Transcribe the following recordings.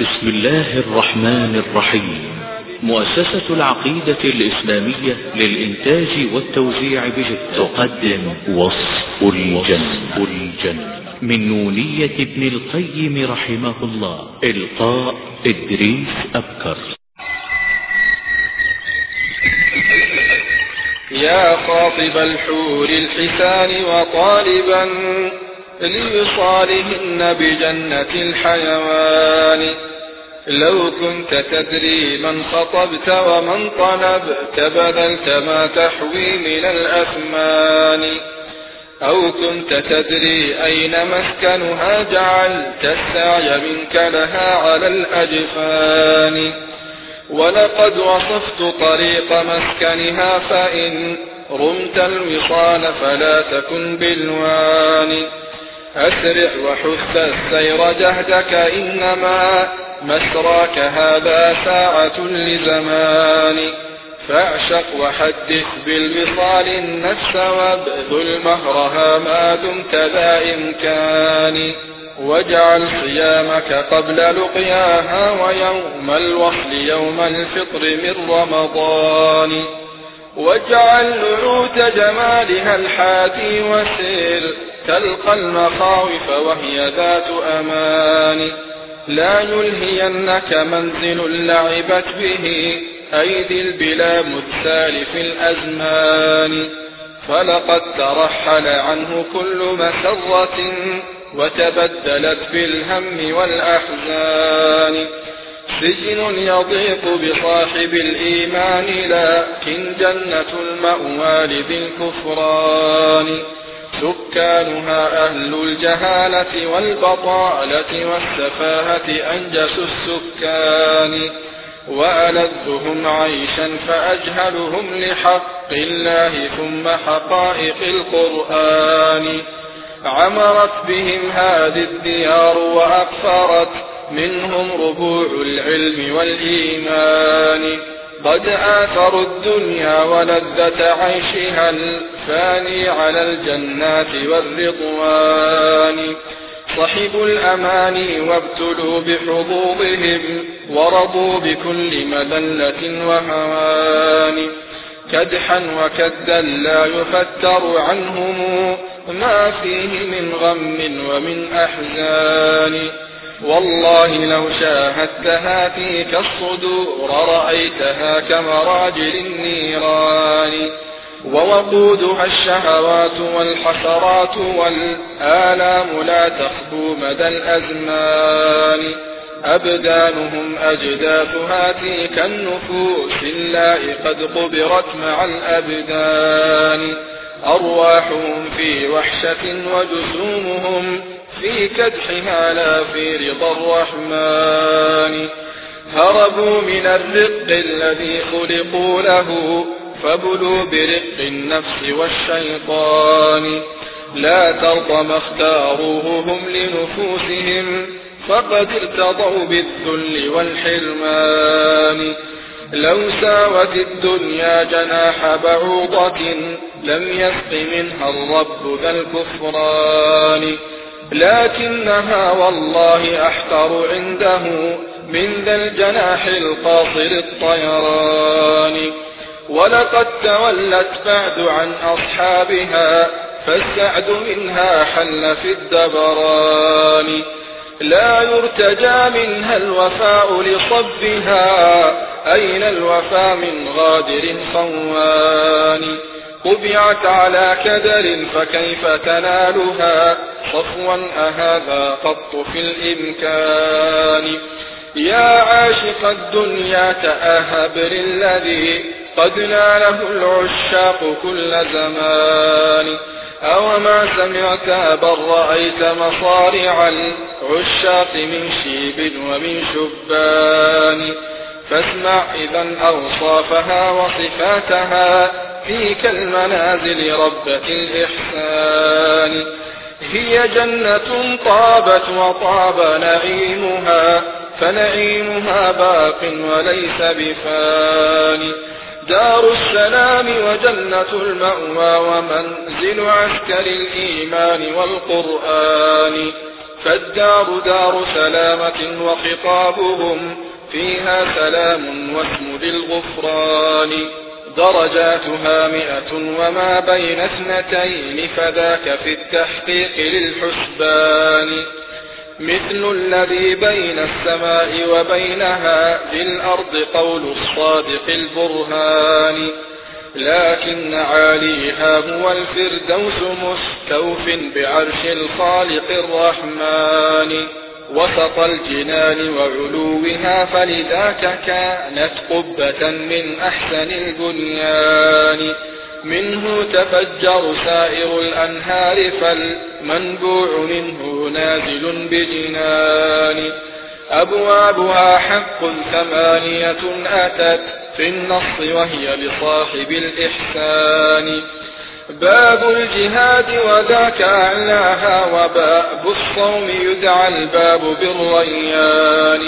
بسم الله الرحمن الرحيم. مؤسسة العقيدة الإسلامية للإنتاج والتوزيع بجدة. تقدم وصف الجنة. الجنة. من نونية ابن القيم رحمه الله. إلقاء إدريس أبكر. يا خاطب الحور الحسان وطالبا لوصالهن بجنة الحيوان. لو كنت تدري من خطبت ومن طلبت بذلت ما تحوي من الأثمان. أو كنت تدري أين مسكنها جعلت السعي منك لها على الأجفان. ولقد وصفت طريق مسكنها فإن رمت الوصال فلا تكن بالوان. أسرع وحث السير جهدك إنما مسراك هذا ساعة لزمان. فاعشق وحدث بالوصال النفس وابذل مهرها ما دمت ذا إمكان. واجعل صيامك قبل لقياها ويوم الوصل يوم الفطر من رمضان. واجعل نعوت جمالها الحاتي وسير تلقى المخاوف وهي ذات أمان. لا يلهينك منزل لعبت به أيدي البلا متسال في الأزمان. فلقد ترحل عنه كل مسرة وتبدلت بالهم والأحزان. سجن يضيق بصاحب الإيمان لكن جنة المأوى بالكفران سكانها أهل الجهالة والبطالة والسفاهة أنجس السكان وألذهم عيشا فأجهلهم لحق الله ثم حقائق القرآن. عمرت بهم هذه الديار وأكثرت منهم ربوع العلم والإيمان. قد آثروا الدنيا ولذة عيشها الفاني على الجنات والرضوان. صحبوا الأماني وابتلوا بحظوظهم ورضوا بكل مذلة وهوان. كدحا وكدا لا يفتر عنهم ما فيه من غم ومن أحزان. والله لو شاهدتها فيك الصدور رأيتها كمراجل النيران. ووقودها الشهوات والحسرات والآلام لا تخبو مدى الأزمان. أبدانهم أجداثها تلك النفوس اللائي قد قبرت مع الأبدان. أرواحهم في وحشة وجسومهم في كدحها لا في رضا الرحمن. هربوا من الرق الذي خلقوا له فبلوا برق النفس والشيطان. لا ترضى ما اختاروه هم لنفوسهم فقد ارتضوا بالذل والحرمان. لو ساوت الدنيا جناح بعوضة لم يسق منها الرب ذا الكفران. لكنها والله أحقر عنده من ذا الجناح القاصر الطيران. ولقد تولت بعد عن أصحابها فالسعد منها حل في الدبران. لا يرتجى منها الوفاء لصبها أين الوفا من غادر خوان طبعت على كدر فكيف تنالها؟ صفوا أهذا قط في الإمكان. يا عاشق الدنيا تأهب للذي قد ناله العشاق كل زمان. أوما سمعت بل رأيت مصارع العشاق من شيب ومن شبان. فاسمع إذا أوصافها وصفاتها. فيك المنازل ربة الإحسان. هي جنة طابت وطاب نعيمها فنعيمها باق وليس بفان. دار السلام وجنة المأوى ومنزل عسكر الإيمان والقرآن. فالدار دار سلامة وخطابهم فيها سلام واسم للغفران درجاتها مئة وما بين اثنتين فذاك في التحقيق للحسبان. مثل الذي بين السماء وبينها في الأرض قول الصادق البرهان. لكن عاليها هو الفردوس مستوف بعرش الخالق الرحمن. وسط الجنان وعلوها فلذاك كانت قبة من أحسن البنيان. منه تفجر سائر الأنهار فالمنبوع منه نازل بجنان. أبوابها حق ثمانية أتت في النص وهي لصاحب الإحسان. باب الجهاد وذاك أعلاها وباب الصوم يدعى الباب بالريان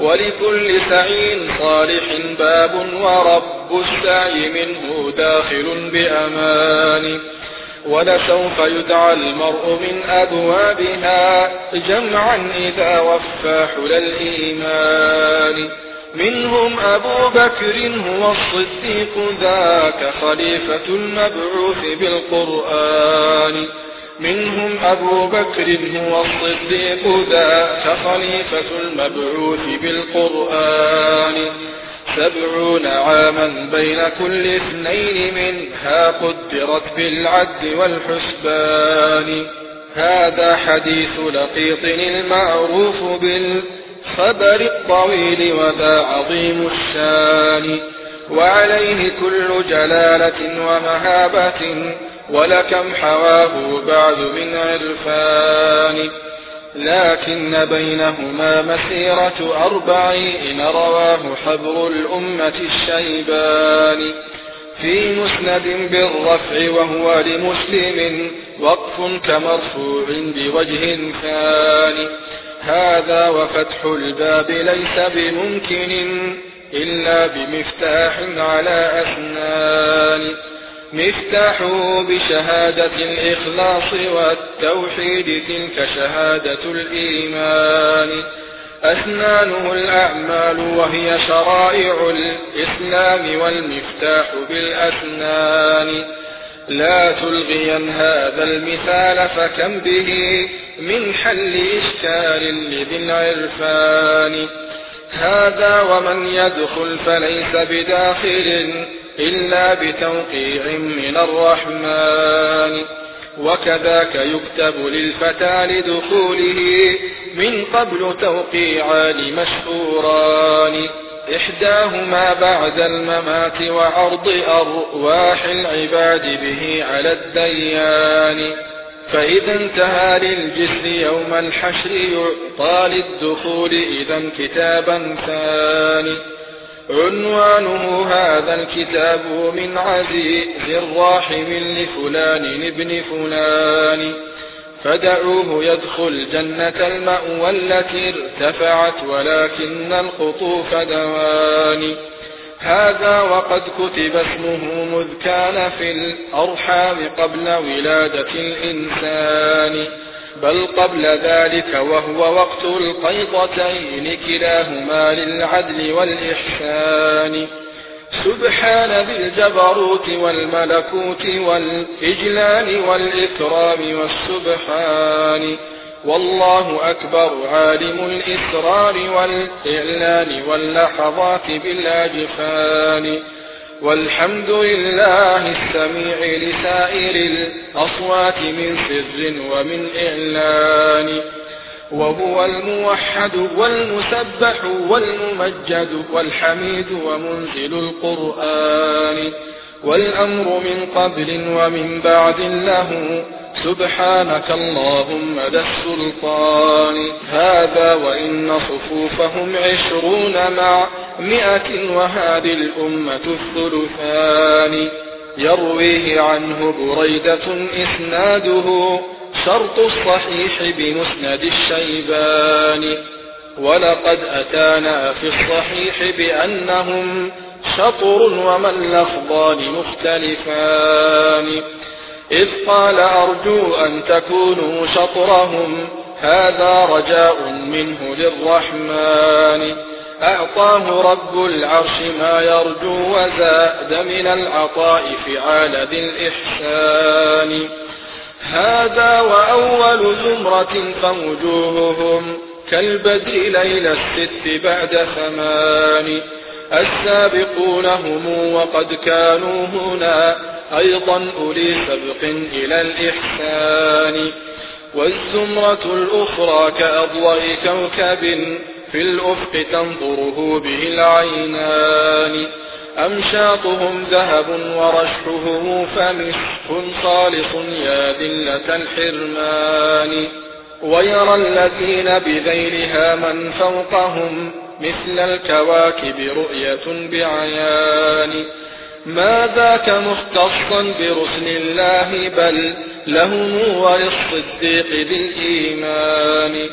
ولكل سعي صالح باب ورب السعي منه داخل بأمان ولسوف يدعى المرء من أبوابها جمعا إذا وفى حل الإيمان منهم أبو بكر هو الصديق ذاك خليفة المبعوث بالقرآن. منهم أبو بكر هو الصديق ذاك خليفة المبعوث بالقرآن. سبعون عاما بين كل اثنين منها قدرت بالعد والحسبان. هذا حديث لقيط المعروف بالخبر الطويل وذا عظيم الشان. وعليه كل جلالة ومهابة ولكم حواه بعد من عرفان. لكن بينهما مسيرة أربعين رواه حبر الأمة الشيبان. في مسند بالرفع وهو لمسلم وقف كمرفوع بوجه ثاني. هذا وفتح الباب ليس بممكن إلا بمفتاح على أثنان. مفتاحه بشهادة الإخلاص والتوحيد تلك شهادة الإيمان. أسنانه الأعمال وهي شرائع الإسلام والمفتاح بالأسنان لا تلغين هذا المثال فكم به من حل إشكال لذي العرفان. هذا ومن يدخل فليس بداخل إلا بتوقيع من الرحمن. وكذاك يكتب للفتى لدخوله من قبل توقيعان مشهوران إحداهما بعد الممات وعرض أرواح العباد به على الديان. فإذا انتهى للجسر يوم الحشر يعطى للدخول إذا كتابا ثاني. عنوانه هذا الكتاب من عزيز الراحم لفلان ابن فلان. فدعوه يدخل جنة المأوى التي ارتفعت ولكن القطوف دوان هذا وقد كتب اسمه مذ كان في الأرحام قبل ولادة الإنسان. بل قبل ذلك وهو وقت القيضتين كلاهما للعدل والإحسان. سبحان ذي الجبروت والملكوت والإجلال والإكرام والسبحان. والله أكبر عالم الإسرار والإعلان واللحظات بالأجفان. والحمد لله السميع لسائر الأصوات من سر ومن إعلان. وهو الموحد والمسبح والممجد والحميد ومنزل القرآن والأمر من قبل ومن بعد له سبحانك اللهم ذا السلطان هذا وإن صفوفهم عشرون مع مئة وهذه الأمة الثلثان يرويه عنه بريدة إسناده شرط الصحيح بمسند الشيبان. ولقد أتانا في الصحيح بأنهم شطر وما اللفظان مختلفان. إذ قال أرجو أن تكونوا شطرهم هذا رجاء منه للرحمن. أعطاه رب العرش ما يرجو وزاد من العطاء فعال ذي الإحسان. هذا وأول زمرة فوجوههم كالبدر ليل الست بعد ثمان السابقون هم وقد كانوا هنا أيضا أولي سبق إلى الإحسان. والزمرة الأخرى كأضواء كوكب في الأفق تنظره به العينان. أمشاطهم ذهب ورشحهم فمسك خالص يا ذلة الحرمان. ويرى الذين بذيلها من فوقهم مثل الكواكب رؤية بعيان. ما ذاك مختصا برسل الله بل لهم وللصديق بالإيمان.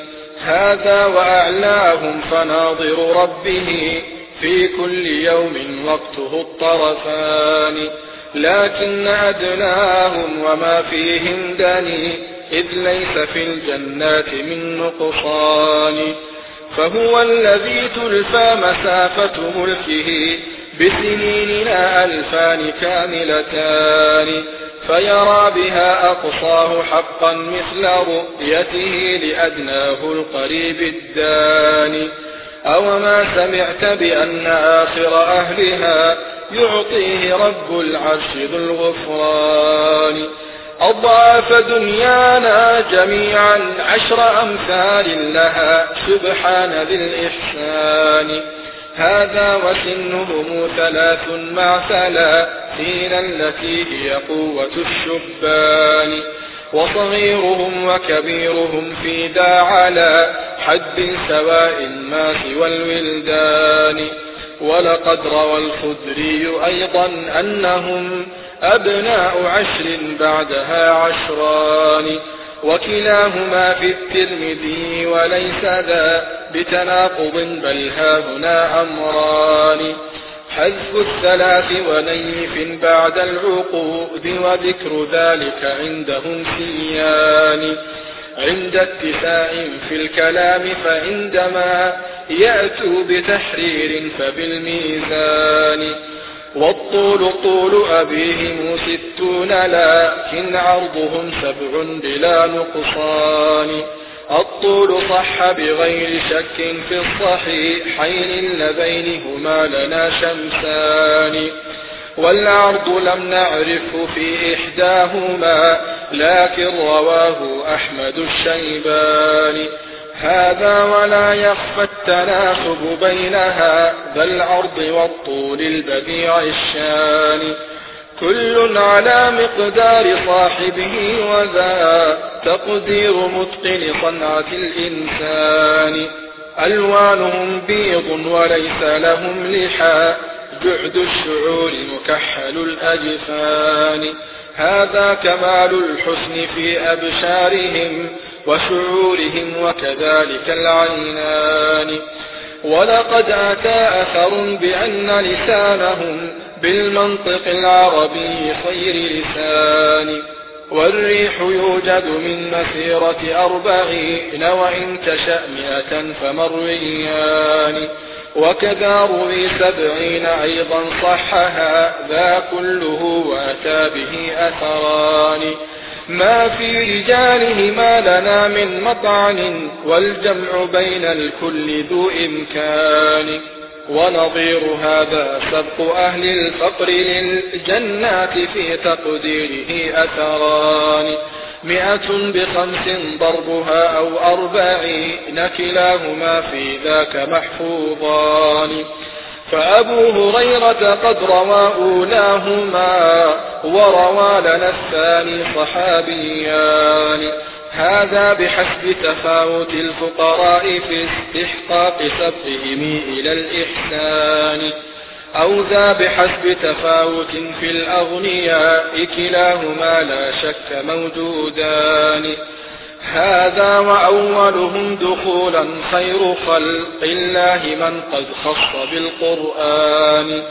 هذا وأعلاهم فناظر ربه في كل يوم وقته الطرفان. لكن أدناهم وما فيهم دني إذ ليس في الجنات من نقصان. فهو الذي تلفى مسافة ملكه بسنيننا ألفان كاملتان. فيرى بها أقصاه حقا مثل رؤيته لأدناه القريب الداني أوما سمعت بأن آخر أهلها يعطيه رب العرش ذو الغفران. أضعاف دنيانا جميعا عشر أمثال لها سبحان ذي الإحسان. هذا وسنهم ثلاث مع ثلاثين التي هي قوة الشبان. وصغيرهم وكبيرهم في دا على حد سواء ما سوى الولدان. ولقد روى الخدري أيضا أنهم أبناء عشر بعدها عشران. وكلاهما في الترمذي وليس ذا بتناقض بل ها هنا أمران. حذف الثلاث ونيف بعد العقود وذكر ذلك عندهم سيان. عند اتساع في الكلام فعندما يأتوا بتحرير فبالميزان والطول طول أبيهم ستون لكن عرضهم سبع بلا نقصان الطول صح بغير شك في الصحيحين اللذين هما لنا شمسان والعرض لم نعرفه في إحداهما لكن رواه أحمد الشيباني. هذا ولا يخفى التناسب بينها ذا العرض والطول البديع الشان. كل على مقدار صاحبه وذا تقدير متقن صنعة الإنسان. ألوانهم بيض وليس لهم لحى جعد الشعور مكحل الأجفان. هذا كمال الحسن في أبشارهم وشعورهم وكذلك العينان. ولقد أتى أثر بأن لسانهم بالمنطق العربي خير لسان. والريح يوجد من مسيرة أربعين وإن تشأ مئة فمرويان. وكذا روي سبعين أيضا صحها ذا كله وأتى به أثران. ما في رجاله ما لنا من مطعن والجمع بين الكل ذو إمكان. ونظير هذا سبق أهل الفقر للجنات في تقديره أثران. مئة بخمس ضربها أو أربعين كلاهما في ذاك محفوظان. فأبو هريرة قد روى أولاهما وروى لنا الثاني صحابيان. هذا بحسب تفاوت الفقراء في استحقاق سبقهم إلى الإحسان. أو ذا بحسب تفاوت في الأغنياء كلاهما لا شك موجودان. هذا وأولهم دخولا خير خلق الله من قد خص بالقرآن.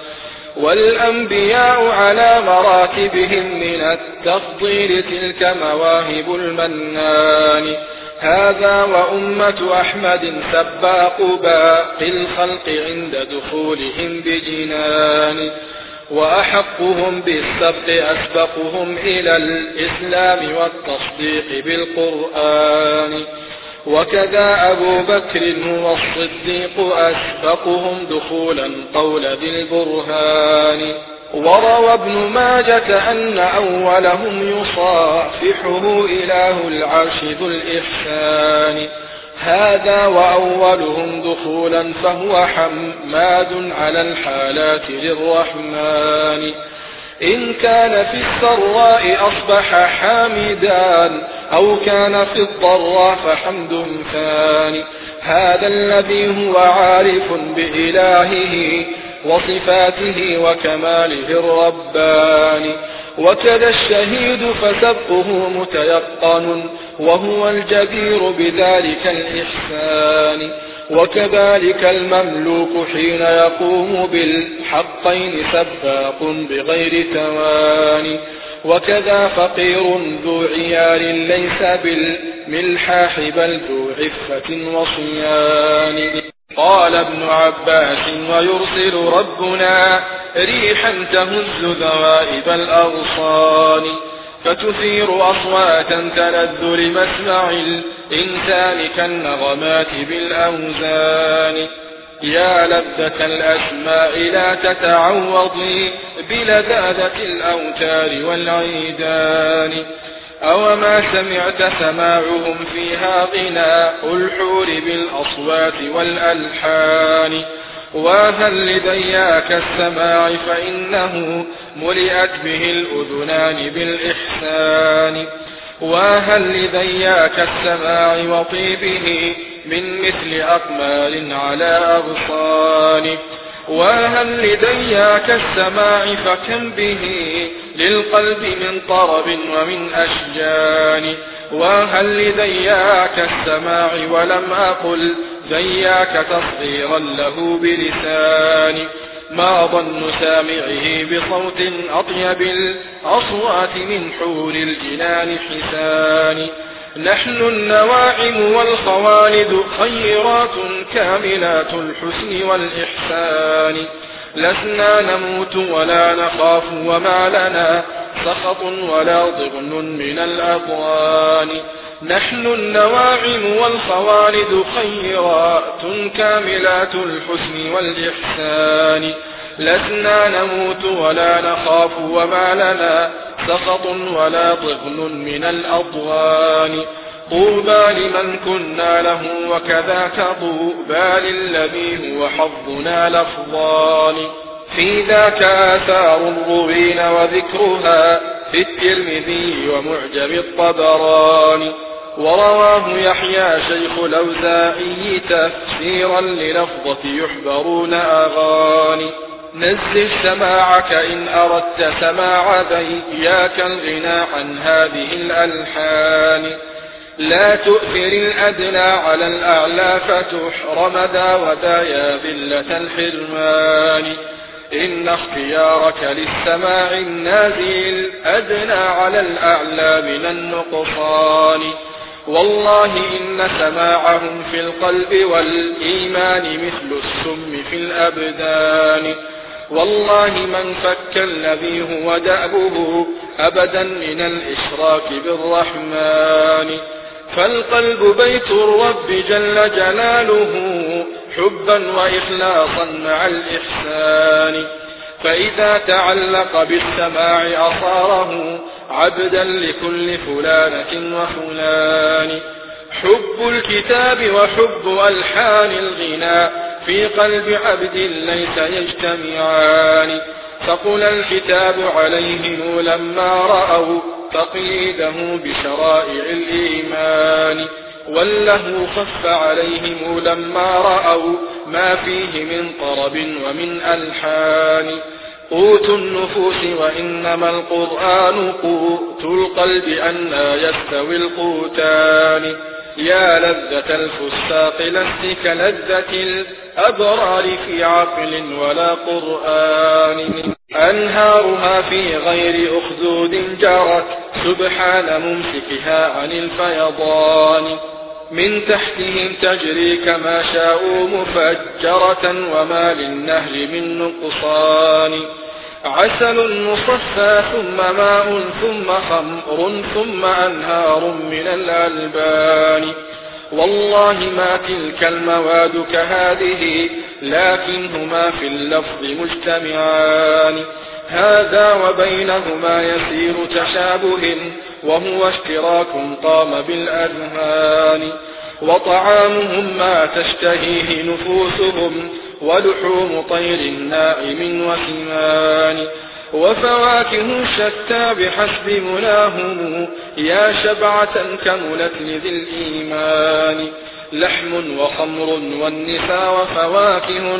والأنبياء على مراتبهم من التفضيل تلك مواهب المنان. هذا وأمة أحمد سباق باقي الخلق عند دخولهم بجنان وأحقهم بالسبق أسبقهم إلى الإسلام والتصديق بالقرآن. وكذا أبو بكر هو الصديق أسبقهم دخولا قول ذي البرهان. وروى ابن ماجة أن أولهم يصافحه إله العرش ذو الإحسان. هذا وأولهم دخولا فهو حماد على الحالات للرحمن. إن كان في السراء أصبح حامدان أو كان في الضراء فحمد ثاني. هذا الذي هو عارف بإلهه وصفاته وكماله الرباني وكذا الشهيد فسبقه متيقن وهو الجدير بذلك الإحسان وكذلك المملوك حين يقوم بالحقين سباق بغير تواني وكذا فقير ذو عيال ليس بالملحاح بل ذو عفة وصيان قال ابن عباس ويرسل ربنا ريحا تهز ذوائب الأغصان فتثير أصواتا تلذ لمسمع الإنسان كالنغمات بالأوزان يا لذة الأسماء لا تتعوضي بلذاذة الأوتار والعيدان أوما سمعت سماعهم فيها غناء الحور بالأصوات والألحان. وهل لدياك السماع فإنه ملئت به الأذنان بالإحسان. وهل لدياك السماع وطيبه من مثل أقمال على أغصان. وهل لدياك السماع فكم به للقلب من طرب ومن أشجان؟ وهل لدياك السماع ولم أقل دياك تصغيرا له بلسان؟ ما ظن سامعه بصوت أطيب الأصوات من حور الجنان حسان؟ نحن النواعم والخوالد خيرات كاملات الحسن والإحسان. لسنا نموت ولا نخاف وما لنا سخط ولا ضغن من الأطوان نحن النواعم والخوالد خيرات كاملات الحسن والإحسان. لسنا نموت ولا نخاف وما لنا سخط ولا ضغن من الأضغان. طوبى لمن كنا له وكذاك طوبى للذي هو حظنا لفظان في ذاك آثار الروين وذكرها في الترمذي ومعجم الطبراني. ورواه يحيى شيخ الأوزاعي تفسيرا للفظة يحبرون أغاني. نزل سماعك إن أردت سماع ذياك الغنى عن هذه الألحان. لا تؤثر الأدنى على الأعلى فتحرم ذا وذا يا ذلة الحرمان. إن اختيارك للسماع النازل أدنى على الأعلى من النقصان. والله إن سماعهم في القلب والإيمان مثل السم في الأبدان. والله من فك الذي هو دأبه أبدا من الإشراك بالرحمن. فالقلب بيت الرب جل جلاله حبا وإخلاصا مع الإحسان. فإذا تعلق بالسماع أصاره عبدا لكل فلانة وفلان. حب الكتاب وحب ألحان الغناء في قلب عبد ليس يجتمعان. فقل الكتاب عليهم لما رأوا تقييده بشرائع الإيمان. والله خف عليهم لما رأوا ما فيه من طرب ومن ألحان. قوت النفوس وإنما القرآن قوت القلب أنا يستوي القوتان. يا لذة الفساق لست كلذة الأبرار في عقل ولا قرآن. أنهارها في غير أخدود جرت سبحان ممسكها عن الفيضان. من تحتهم تجري كما شاءوا مفجرة وما للنهر من نقصان. عسل مصفى ثم ماء ثم خمر ثم أنهار من الألبان. والله ما تلك المواد كهذه لكنهما في اللفظ مجتمعان. هذا وبينهما يسير تشابه وهو اشتراك قام بالأذهان. وطعامهم ما تشتهيه نفوسهم ولحوم طير ناعم وسمان وفواكه شتى بحسب مناهم يا شبعة كملت لذي الإيمان لحم وخمر والنساء وفواكه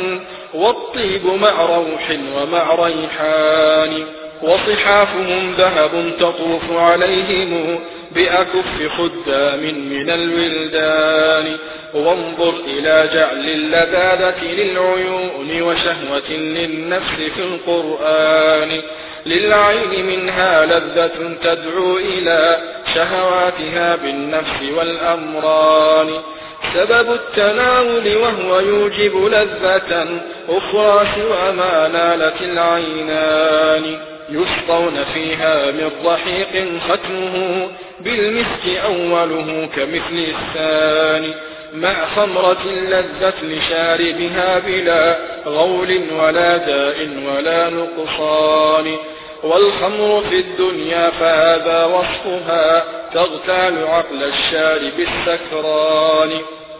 والطيب مع روح ومع ريحان وصحافهم ذهب تطوف عليهم بأكف خدام من الولدان. وانظر إلى جعل اللذاذة للعيون وشهوة للنفس في القرآن. للعين منها لذة تدعو إلى شهواتها بالنفس والأمران. سبب التناول وهو يوجب لذة أخرى سوى ما نالت العينان. يسقون فيها من رحيق ختمه بالمسك أوله كمثل الثاني مع خمرة لذت لشاربها بلا غول ولا داء ولا نقصان. والخمر في الدنيا فهذا وصفها تغتال عقل الشارب السكران.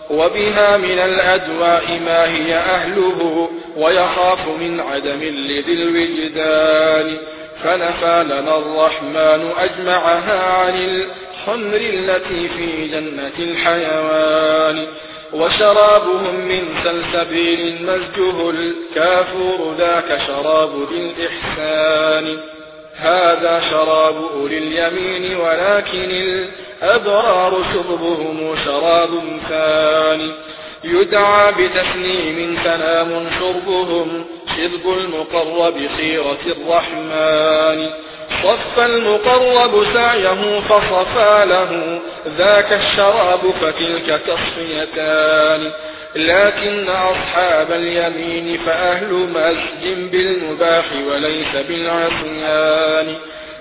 وبها من الأدواء ما هي أهله ويخاف من عدم لذي الوجدان. فنفى لنا الرحمن أجمعها عن الخمر التي في جنة الحيوان وشرابهم من سلسبيل مزجه الكافور ذاك شراب ذي الإحسان هذا شراب أولي اليمين ولكن الأبرار شربهم شراب ثاني. يدعى بتسليم تنام شربهم شرب المقرب خيرة الرحمن. صف المقرب سعيه فصفى له ذاك الشراب فتلك تصفيتان. لكن أصحاب اليمين فأهل مسج بالمباح وليس بالعصيان.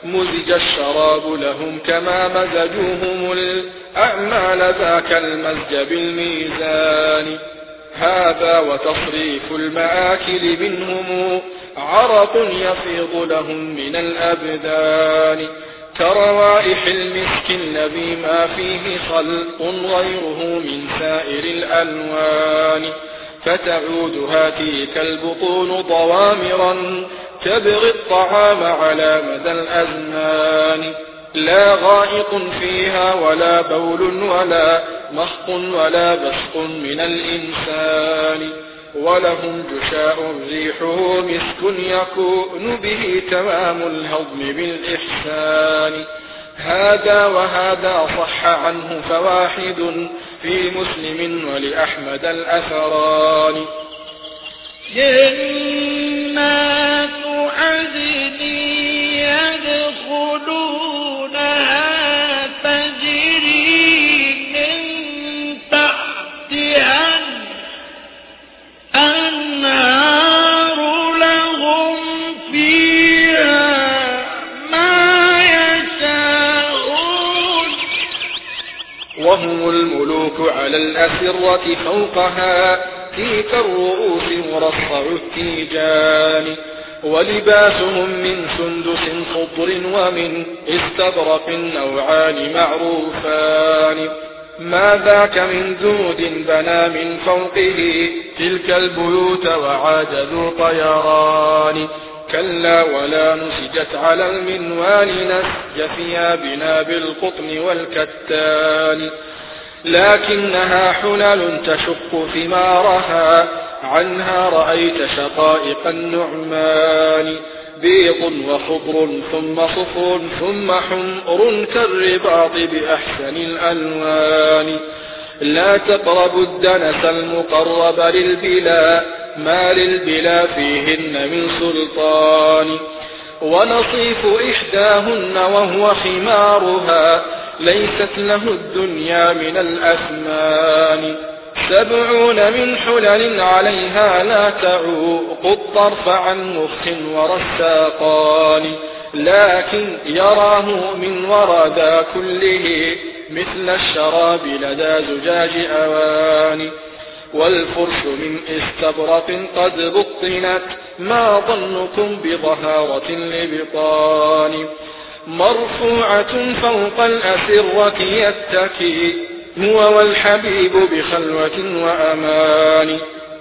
مزج الشراب لهم كما مزجوهم الأعمال ذاك المزج بالميزان. هذا وتصريف المآكل منهم عرق يفيض لهم من الأبدان. كروائح المسك الذي ما فيه خلق غيره من سائر الألوان. فتعود هاتيك البطون ضوامرا تبغي الطعام على مدى الأزمان. لا غائط فيها ولا بول ولا مخط ولا بسق من الإنسان. ولهم جشاء ريحه مسك يكون به تمام الهضم بالإحسان. هذا وهذا صح عنه فواحد في مسلم ولأحمد الأثران. وهم الملوك على الأسرة فوقها تلك الرؤوس مرصع التيجان. ولباسهم من سندس خضر ومن استبرق نوعان معروفان. ما ذاك من زود بنى من فوقه تلك البيوت وعاد ذو طيران. كلا ولا نسجت على المنوال نسج ثيابنا بالقطن والكتان. لكنها حلل تشق ثمارها عنها رأيت شقائق النعمان بيض وخضر ثم صفر ثم حمر كالرباط بأحسن الألوان. لا تقربوا الدنس المقرب للبلا ما للبلا فيهن من سلطان. ونصيف إحداهن وهو خمارها ليست له الدنيا من الأثمان. سبعون من حلل عليها لا تعوق الطرف عن مخ ورساقان. لكن يراه من ورى كله مثل الشراب لدى زجاج أوان. والفرش من استبرق قد بطنت ما ظنكم بظهارة لبطان. مرفوعة فوق الأسرة يتكي هو والحبيب بخلوة وأمان.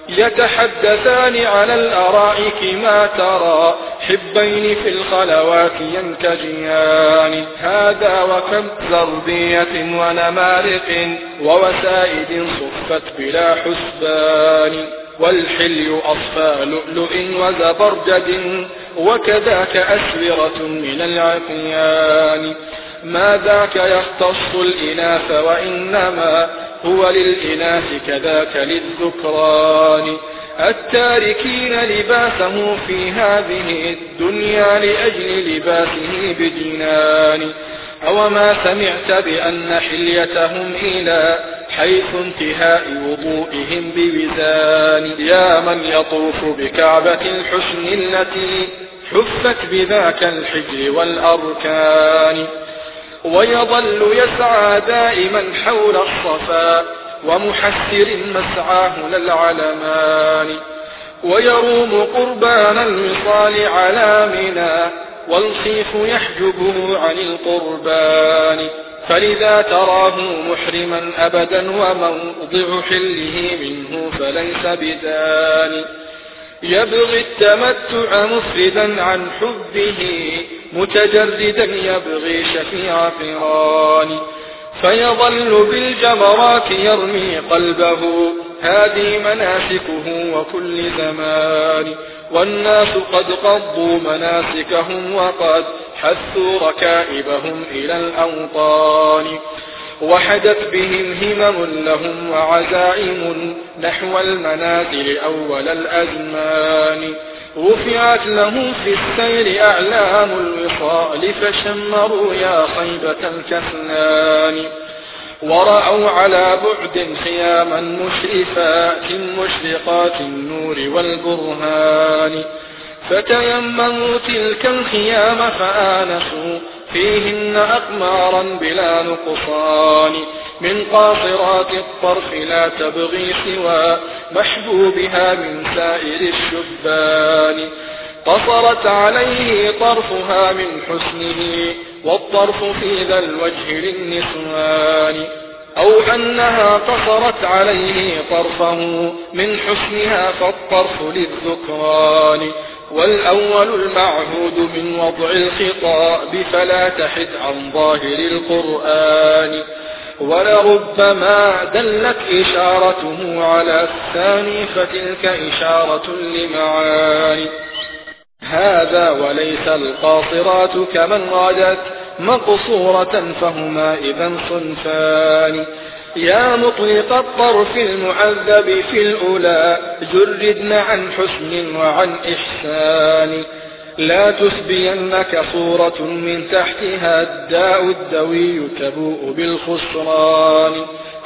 يتحدثان على الأرائك ما ترى. حبين في الخلوات ينتجيان هذا وكم زربية ونمارق ووسائد صفت بلا حسبان. والحلي أصفى لؤلؤ وزبرجد وكذاك أسورة من العقيان ما ذاك يختص الإناث وإنما هو للإناث كذاك للذكران. التاركين لباسه في هذه الدنيا لأجل لباسه بجنان. أو ما سمعت بأن حليتهم إلى حيث انتهاء وضوئهم بوزان. يا من يطوف بكعبة الحسن التي حفت بذاك الحجر والأركان. ويظل يسعى دائما حول الصفا ومحسر مسعاه للعلمان ويروم قربان الوصال على منى والخيف يحجبه عن القربان فلذا تراه محرما أبدا وموضع حله منه فليس بدان يبغي التمتع مفردا عن حبه متجردا يبغي شفيع قران فيظل بالجمرات يرمي قلبه هذه مناسكه وكل زمان. والناس قد قضوا مناسكهم وقد حثوا ركائبهم إلى الأوطان. وحدت بهم همم لهم وعزائم نحو المنازل أول الأزمان. رفعت له في السير أعلام الوصال فشمروا يا خيبة الكسلان ورأوا على بعد خياما مشرفات مشرقات النور والبرهان. فتيمموا تلك الخيام فآنسوا فيهن أقمارا بلا نقصان. من قاصرات الطرف لا تبغي سوى محبوبها من سائر الشبان. قصرت عليه طرفها من حسنه والطرف في ذا الوجه للنسوان. أو أنها قصرت عليه طرفه من حسنها فالطرف للذكران. والأول المعهود من وضع الخطاب فلا تحد عن ظاهر القرآن. ولربما دلت إشارته على الثاني فتلك إشارة لمعاني. هذا وليس القاصرات كمن غدت مقصورة فهما إذا صنفان. يا مطلق الطرف المعذب في الأولى جردن عن حسن وعن إحسان. لا تسبينك صورة من تحتها الداء الدوي تبوء بالخسران.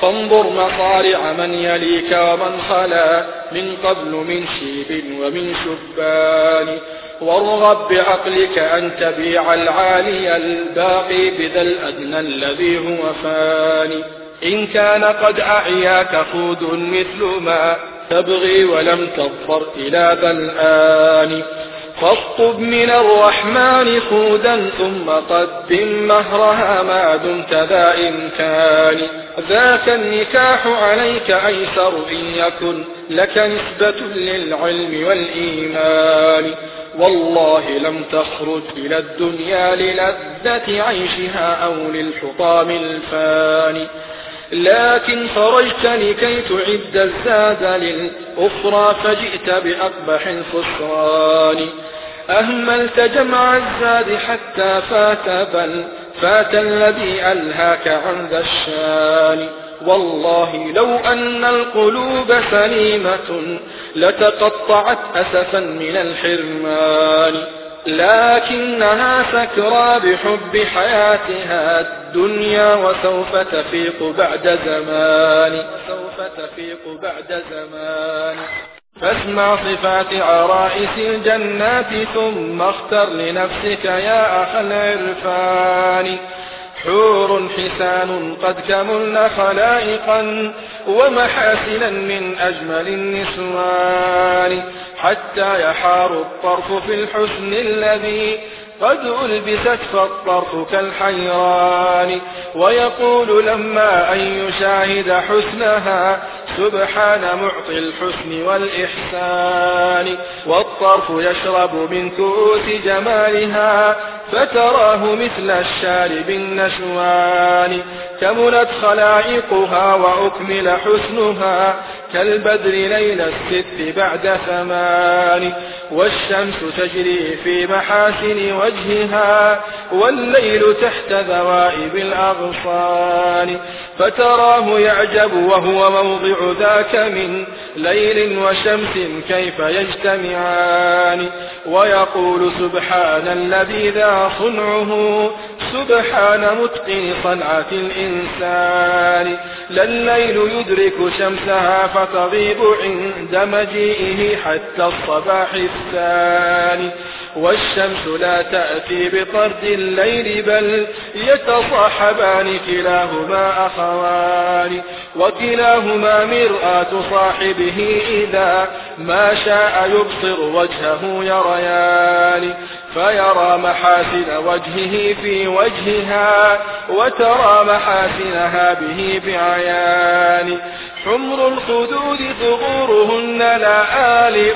فانظر مصارع من يليك ومن خلا من قبل من شيب ومن شبان. وارغب بعقلك أن تبيع العالي الباقي بذا الأدنى الذي هو فاني. إن كان قد أعياك خود مثل ما تبغي ولم تظفر إلى ذا الآن فاخطب من الرحمن خودا ثم قدم مهرها ما دمت ذا إمكان. ذاك النكاح عليك أيسر إن يكن لك نسبة للعلم والإيمان. والله لم تخرج إلى الدنيا للذة عيشها أو للحطام الفاني. لكن خرجت لكي تعد الزاد للأخرى فجئت بأقبح الخسران أهملت جمع الزاد حتى فات بل فات الذي ألهاك عن ذا الشان. والله لو أن القلوب سليمة لتقطعت أسفا من الحرمان. لكنها سكرى بحب حياتها الدنيا وسوف تفيق بعد زمان. سوف تفيق بعد زمان. فاسمع صفات عرائس الجنات ثم اختر لنفسك يا أخ العرفان. حور حسان قد كملن خلائقا ومحاسنا من أجمل النسوان. حتى يحار الطرف في الحسن الذي قد ألبست فالطرف كالحيران. ويقول لما أن يشاهد حسنها سبحان معطي الحسن والإحسان والطرف يشرب من كؤوس جمالها فتراه مثل الشارب النشوان كملت خلائقها وأكمل حسنها كالبدر ليل الست بعد ثمان. والشمس تجري في محاسن وجهها والليل تحت ذوائب الأغصان. فتراه يعجب وهو موضع ذاك من ليل وشمس كيف يجتمعان. ويقول سبحان الذي ذا صنعه سبحان متقن صنعة الإنسان. لا الليل يدرك شمسها فتغيب عند مجيئه حتى الصباح الثاني. والشمس لا تأتي بطرد الليل بل يتصاحبان كلاهما أخوان. وكلاهما مرآة صاحبه إذا ما شاء يبصر وجهه يريان فيرى محاسن وجهه في وجهها وترى محاسنها به بعيان. حمر الخدود ثغورهن لآلئ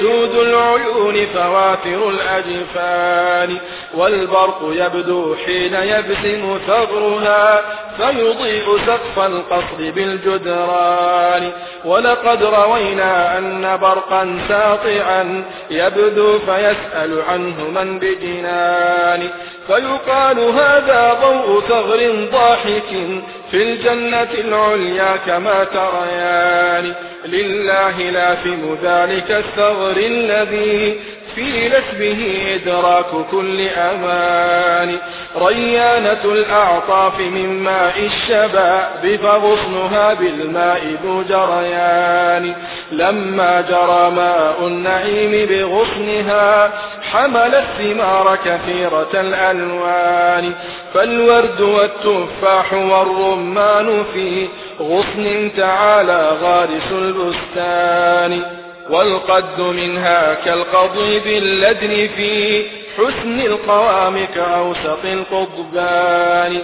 سود العيون فواتر الأجفان. والبرق يبدو حين يبسم ثغرها فيضيء سقف القصر بالجدران. ولقد روينا أن برقا ساطعا يبدو فيسأل عنه من بجنان. فيقال هذا ضوء ثغر ضاحك في الجنة العليا كما تريان. لله لافم ذلك الثغر الذي في نسبه إدراك كل أمان. ريانة الأعطاف من ماء الشباب فغصنها بالماء ذو جريان. لما جرى ماء النعيم بغصنها حمل الثمار كثيرة الألوان فالورد والتفاح والرمان في غصن تعالى غارس البستان والقد منها كالقضيب اللدن في حسن القوام كأوسط القضبان.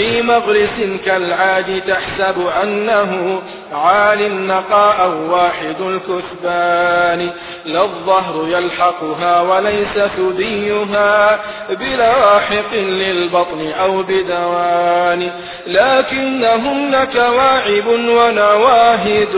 في مغرس كالعاد تحسب أنه عال النقاء واحد الكثبان. لا الظهر يلحقها وليس ثديها بلاحق للبطن أو بدوان. لكنهن كواعب ونواهد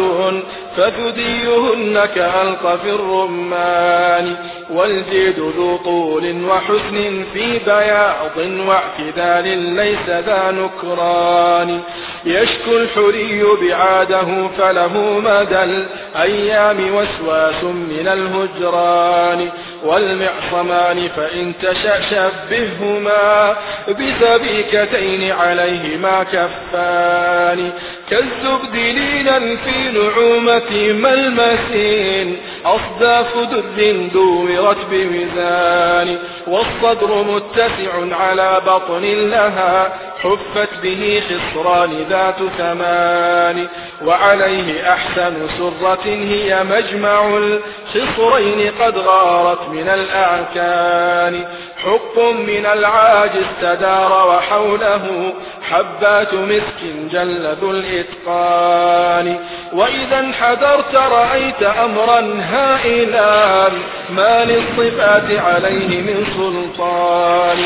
فثديهن كألطف الرمان والجيد ذو طول وحسن في بياض واعتدال ليس ذا نكران. يشكو الحري بعاده فله مدى الأيام وسواس من الهجران. والمعصمان فإن تشأ شبههما بسبيكتين عليهما كفان. كالزبد لينا في نعومة ملمسين أصداف در دورت بميزان والصدر متسع على بطن لها حفت به خصران ذات ثمان. وعليه أحسن سرة هي مجمع الخصرين قد غارت من الأعكان. حق من العاج استدار وحوله حبات مسك جل ذو الإتقان. وإذا انحدرت رأيت أمرا هائلا ما للصفات عليه من سلطان.